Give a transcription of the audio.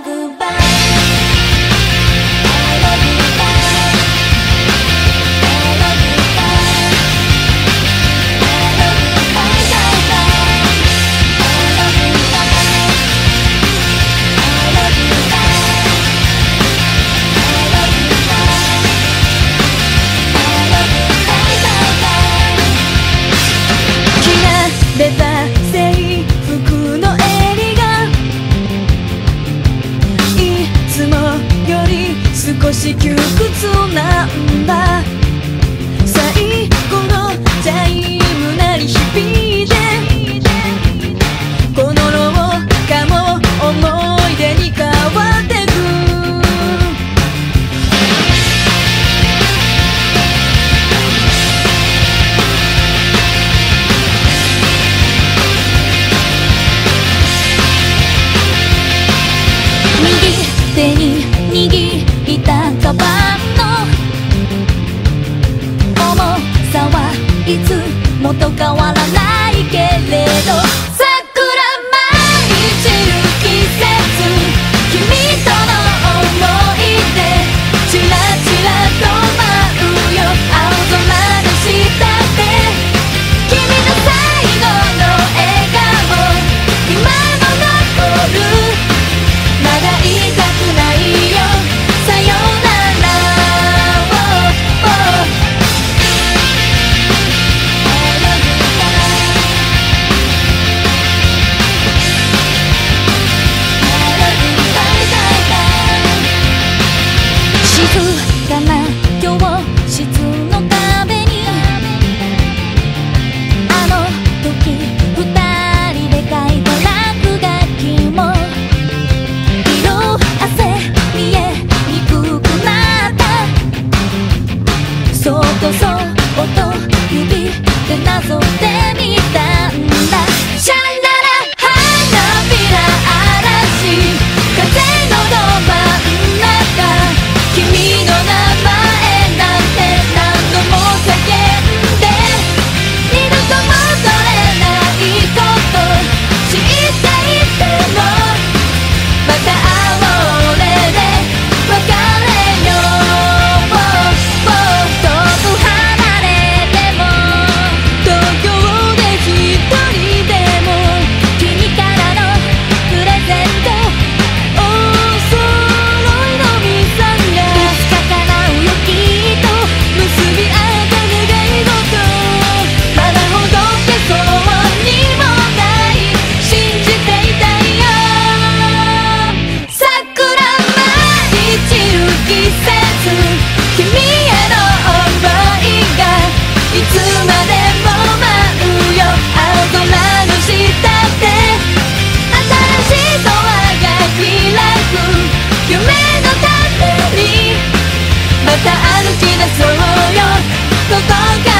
goodbye. 少し窮屈なんだいつもと変わらないけれどかなの壁にあの人で書いた落書きも色あせ見えにくくなったそっとそっと指でなぞってたのためにまた歩き出そうよ。ここから